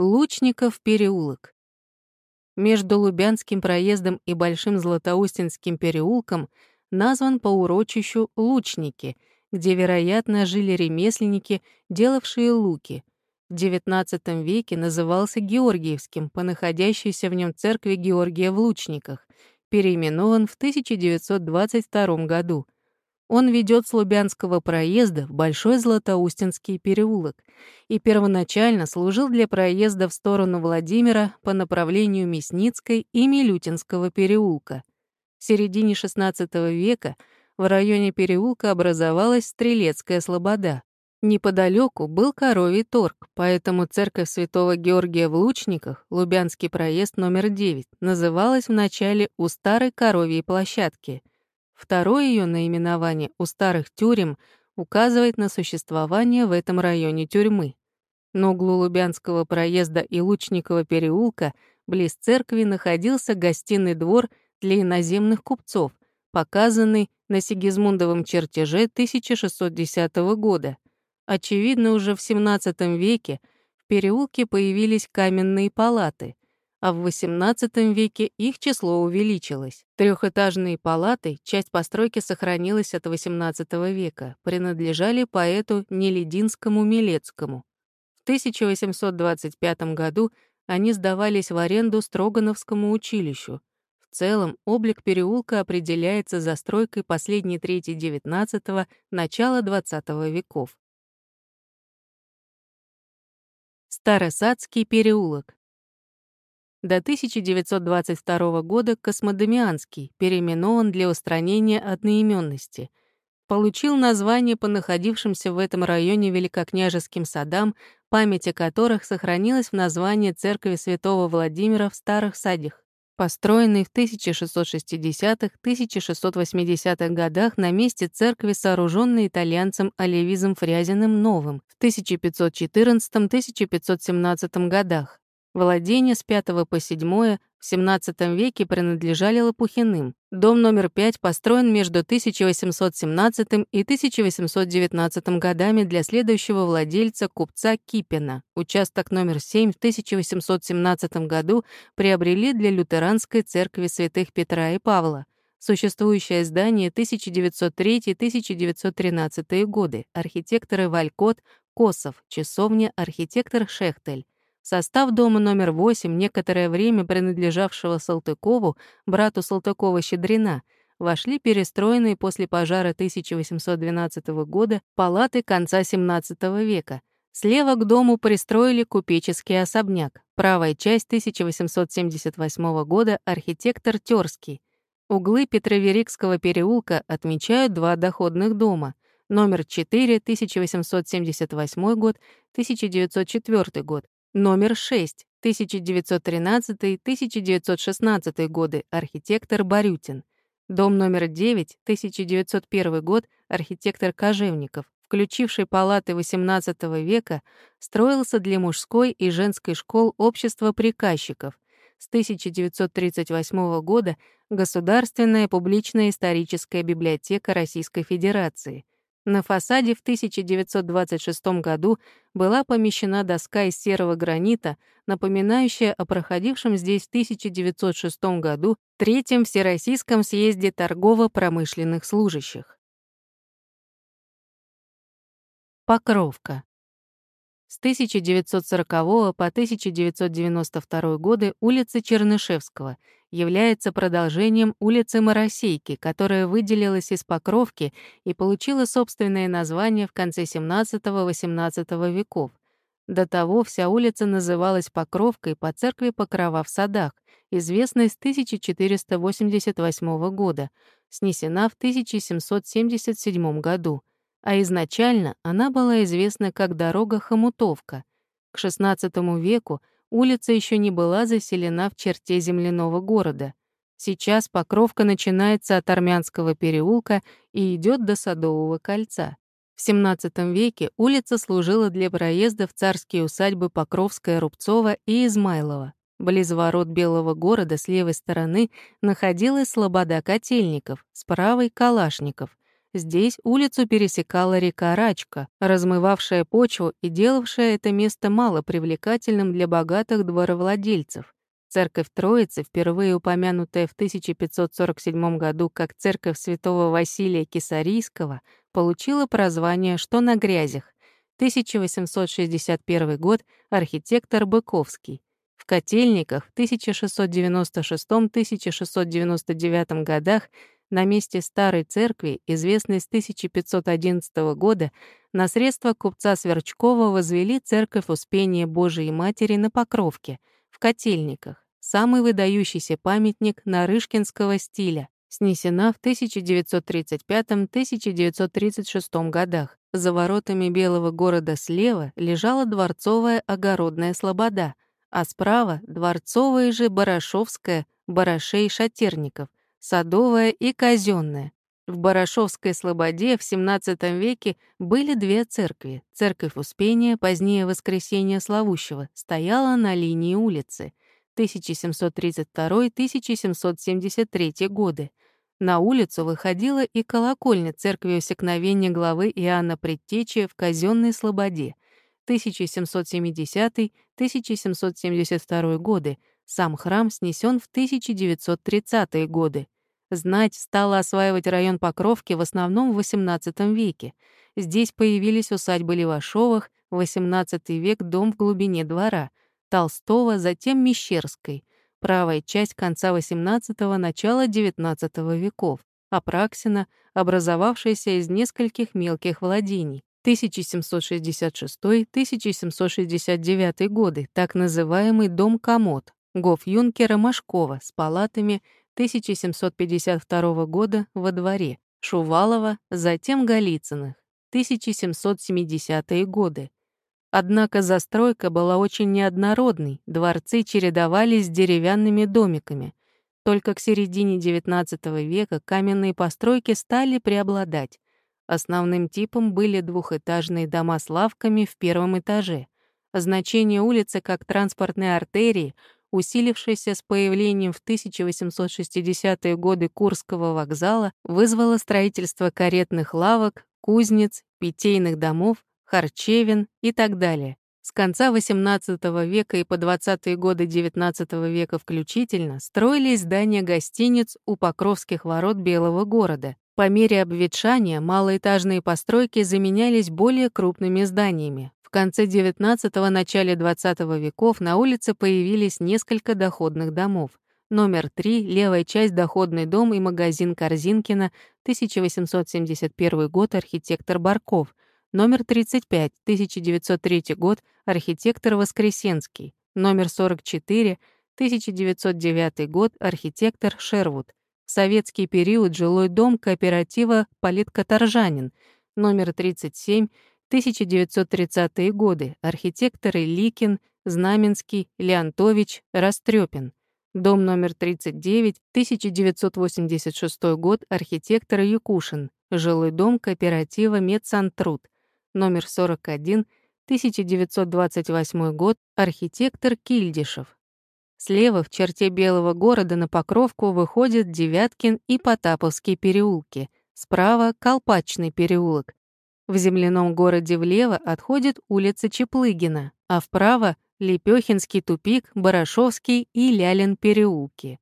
Лучников переулок. Между Лубянским проездом и Большим Златоустинским переулком назван по урочищу Лучники, где, вероятно, жили ремесленники, делавшие луки. В XIX веке назывался Георгиевским по находящейся в нем церкви Георгия в Лучниках, переименован в 1922 году — он ведет с Лубянского проезда в Большой Златоустинский переулок и первоначально служил для проезда в сторону Владимира по направлению Мясницкой и Милютинского переулка. В середине XVI века в районе переулка образовалась Стрелецкая слобода. Неподалеку был коровий торг, поэтому церковь святого Георгия в Лучниках, Лубянский проезд номер 9, называлась вначале у старой коровьей площадки — Второе ее наименование у старых тюрем указывает на существование в этом районе тюрьмы. На углу Лубянского проезда и Лучникова переулка близ церкви находился гостиный двор для иноземных купцов, показанный на Сигизмундовом чертеже 1610 года. Очевидно, уже в XVII веке в переулке появились каменные палаты — а в XVIII веке их число увеличилось. Трехэтажные палаты, часть постройки сохранилась от XVIII века, принадлежали поэту Нелединскому Милецкому. В 1825 году они сдавались в аренду Строгановскому училищу. В целом, облик переулка определяется застройкой последней трети XIX – начала XX веков. Старосадский переулок до 1922 года Космодемианский, переименован для устранения одноименности. Получил название по находившимся в этом районе великокняжеским садам, память о которых сохранилась в названии церкви святого Владимира в Старых Садях, построенной в 1660-1680-х годах на месте церкви, сооруженной итальянцем Оливизом Фрязиным Новым в 1514-1517 годах. Владения с 5 по 7 в XVII веке принадлежали Лопухиным. Дом номер 5 построен между 1817 и 1819 годами для следующего владельца купца Кипина. Участок номер 7 в 1817 году приобрели для лютеранской церкви святых Петра и Павла. Существующее здание 1903-1913 годы. Архитекторы Валькот, Косов, часовня, архитектор Шехтель. Состав дома номер 8, некоторое время принадлежавшего Салтыкову, брату Салтыкова-Щедрина, вошли перестроенные после пожара 1812 года палаты конца XVII века. Слева к дому пристроили купеческий особняк. Правая часть 1878 года архитектор Тёрский. Углы Петроверикского переулка отмечают два доходных дома. Номер 4, 1878 год, 1904 год, Номер 6. 1913-1916 годы. Архитектор Барютин. Дом номер 9. 1901 год. Архитектор Кожевников, включивший палаты XVIII века, строился для мужской и женской школ общества приказчиков. С 1938 года Государственная публичная историческая библиотека Российской Федерации — на фасаде в 1926 году была помещена доска из серого гранита, напоминающая о проходившем здесь в 1906 году Третьем Всероссийском съезде торгово-промышленных служащих. Покровка. С 1940 по 1992 годы улица Чернышевского является продолжением улицы Моросейки, которая выделилась из Покровки и получила собственное название в конце XVII-XVIII веков. До того вся улица называлась Покровкой по церкви Покрова в Садах, известной с 1488 года, снесена в 1777 году а изначально она была известна как дорога Хомутовка. К XVI веку улица еще не была заселена в черте земляного города. Сейчас Покровка начинается от Армянского переулка и идет до Садового кольца. В XVII веке улица служила для проезда в царские усадьбы Покровская, Рубцова и Измайлова. Близ ворот Белого города с левой стороны находилась слобода Котельников, с правой — Калашников — Здесь улицу пересекала река Рачка, размывавшая почву и делавшая это место мало привлекательным для богатых дворовладельцев. Церковь Троицы, впервые упомянутая в 1547 году как церковь святого Василия Кисарийского, получила прозвание «Что на грязях». 1861 год, архитектор Быковский. В Котельниках в 1696-1699 годах на месте старой церкви, известной с 1511 года, на средства купца Сверчкова возвели церковь Успения Божией Матери на Покровке, в Котельниках, самый выдающийся памятник нарышкинского стиля, снесена в 1935-1936 годах. За воротами Белого города слева лежала дворцовая огородная слобода, а справа — дворцовая же Барашовская, Барашей Шатерников, Садовая и Казенная. В Барашовской слободе в XVII веке были две церкви. Церковь Успения, позднее Воскресения Славущего, стояла на линии улицы 1732-1773 годы. На улицу выходила и колокольня церкви усекновения главы Иоанна Предтечи в казенной слободе 1770-1772 годы. Сам храм снесен в 1930-е годы. Знать стала осваивать район Покровки в основном в XVIII веке. Здесь появились усадьбы Левашовых, XVIII век дом в глубине двора, Толстого, затем Мещерской, правая часть конца XVIII – начала XIX веков, Апраксина, образовавшаяся из нескольких мелких владений. 1766-1769 годы, так называемый дом Гов юнкера Машкова с палатами 1752 года во дворе, Шувалова, затем Голицыных, 1770-е годы. Однако застройка была очень неоднородной, дворцы чередовались с деревянными домиками. Только к середине XIX века каменные постройки стали преобладать. Основным типом были двухэтажные дома с лавками в первом этаже. Значение улицы как транспортной артерии — усилившаяся с появлением в 1860-е годы Курского вокзала, вызвало строительство каретных лавок, кузнец, питейных домов, харчевин и так далее. С конца XVIII века и по 20-е годы XIX века включительно строились здания гостиниц у Покровских ворот Белого города. По мере обветшания малоэтажные постройки заменялись более крупными зданиями. В конце XIX – начале XX веков на улице появились несколько доходных домов. Номер 3, левая часть, доходный дом и магазин Корзинкина, 1871 год, архитектор Барков. Номер 35, 1903 год, архитектор Воскресенский. Номер 44, 1909 год, архитектор Шервуд. В советский период жилой дом кооператива «Политкоторжанин». Номер 37, 1930-е годы. Архитекторы Ликин, Знаменский, Леонтович, Растрёпин. Дом номер 39, 1986 год. Архитектор Якушин. Жилой дом кооператива Медсантруд. Номер 41, 1928 год. Архитектор Кильдишев. Слева в черте Белого города на Покровку выходят Девяткин и Потаповские переулки. Справа — Колпачный переулок. В земляном городе влево отходит улица Чеплыгина, а вправо — Лепёхинский тупик, Барашовский и Лялин переулки.